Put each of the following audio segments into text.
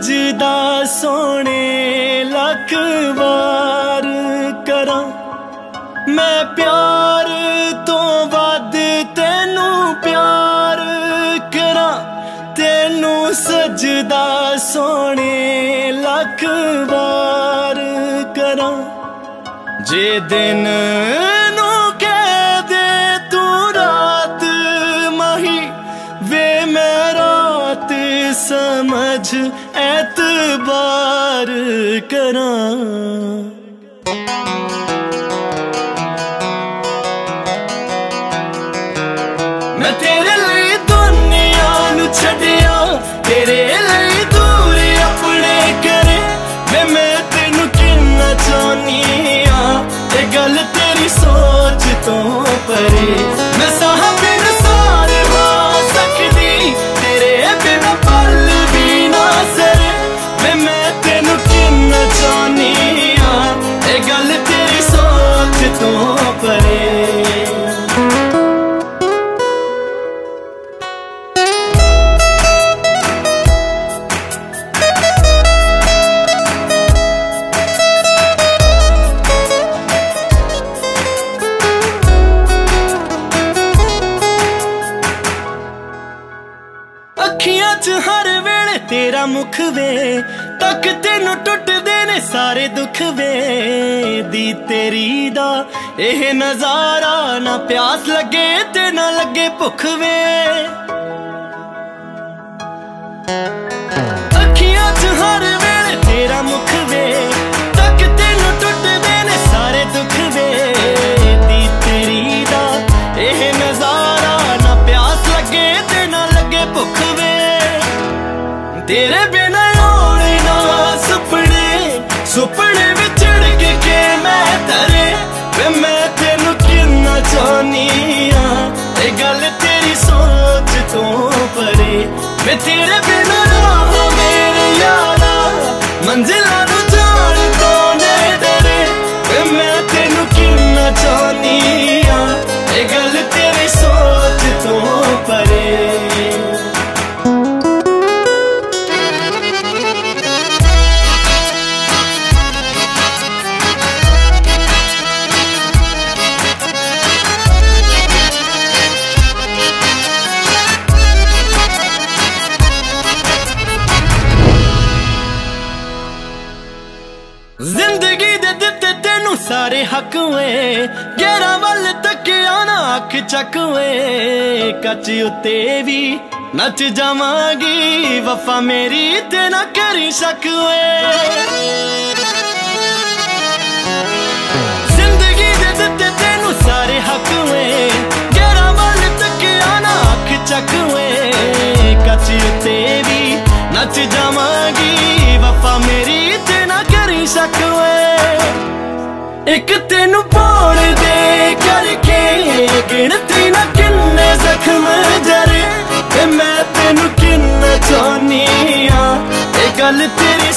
ਸਜਦਾ ਸੋਹਣੇ ਲੱਖ ਵਾਰ ਕਰਾਂ। ਮੈਂ ਪਿਆਰ ਤੋਂ ਵੱਧ ਤੈਨੂੰ ਪਿਆਰ ਕਰਾਂ। ਤੈਨੂੰ ਸਜਦਾ ਸੋਹਣੇ ਲੱਖ ਵਾਰ ਕਰਾਂ। ਜੇ ਦਿਨ ਬਾਰ ਕਰਾਂ। ਮੈਂ ਤੇਰੇ ਲਈ ਦੁਨੀਆ ਨੂੰ ਛੱਡਿਆ, ਤੇਰੇ ਲਈ ਦੂਰ ਆਪਣੇ ਕਰੇ ਵੇ ਮੈਂ ਅੱਖੀਆਂ 'ਚ ਹਰ ਵੇਲੇ ਤੇਰਾ ਮੁਖ ਵੇ। ਤੱਕ ਤੈਨੂੰ ਟੁੱਟਦੇ ਨੇ ਸਾਰੇ ਦੁੱਖ ਵੇ। ਦੀ ਤੇਰੀ ਦਾ ਇਹ ਨਜ਼ਾਰਾ ਨਾ ਪਿਆਸ ਲੱਗੇ ਤੇ ਨਾ ਲੱਗੇ ਭੁੱਖ ਵੇ। ਤੇਰੇ ਬਿਨਾ ਆਉਣੇ ਨਾ ਸੁਪਨੇ ਸੁਪਨੇ ਵਿਚੜ ਕੇ ਕੇ ਮੈਂ ਤਰੇ। ਵੇ ਮੈਂ ਤੈਨੂੰ ਕਿੰਨਾ ਚਾਹਨੀ ਆ ਇਹ ਗੱਲ ਤੇਰੀ ਸੋਚ ਤੋਂ ਪਰੇ। ਮੈਂ ਤੇਰੇ ਬਿਨਾ ਰਾਹ ਮੇਰੇ ਯਾਰਾ ਮੰਜ਼ਿਲਾਂ ਸਾਰੇ ਹੱਕ ਵੇ। ਗੇਰਾਂ ਵੱਲ ਤੱਕਿਆ ਨਾ ਅੱਖ ਚੱਕ ਵੇ। ਕੱਚ ਉੱਤੇ ਵੀ ਨੱਚ ਜਾਵਾਂਗੀ। ਵਫਾ ਮੇਰੀ ਤੇ ਨਾ ਕਰੀ ਸ਼ੱਕ ਵੇ। ਜ਼ਿੰਦਗੀ ਦੇ ਦਿੱਤੇ ਤੈਨੂੰ ਸਾਰੇ ਹੱਕ ਵੇ। ਗੇਰਾਂ ਵੱਲ ਤੱਕਿਆ ਨਾ ਅੱਖ ਚੱਕ ਵੇ। ਕੱਚ ਉੱਤੇ ਵੀ ਨੱਚ ਜਾਵਾਂਗੀ। ਵਫਾ ਮੇਰੀ ਤੇ ਨਾ ਕਰੀ ਸ਼ੱਕ ਇੱਕ ਤੈਨੂੰ ਪਾਉਣ ਦੇ ਕਰਕੇ ਜ਼ਖਮ ਕਿੰਨਾ ਚਾਹਨੀ ਆ ਇਹ ਗੱਲ ਤੇਰੀ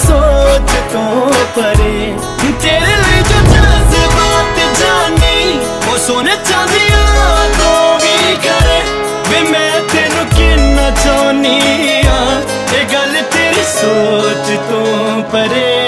ਪਰੇ। ਤੇਰੇ ਲਈ ਜੋ ਜਜ਼ਬਾਤ ਜਾਨੀ, ਉਹ ਵੀ ਕਰੇ। ਵੇ ਮੈਂ ਤੈਨੂੰ ਕਿੰਨਾ ਚਾਹਨੀ ਆ ਇਹ ਗੱਲ ਤੇਰੀ ਸੋਚ ਤੋਂ ਪਰੇ।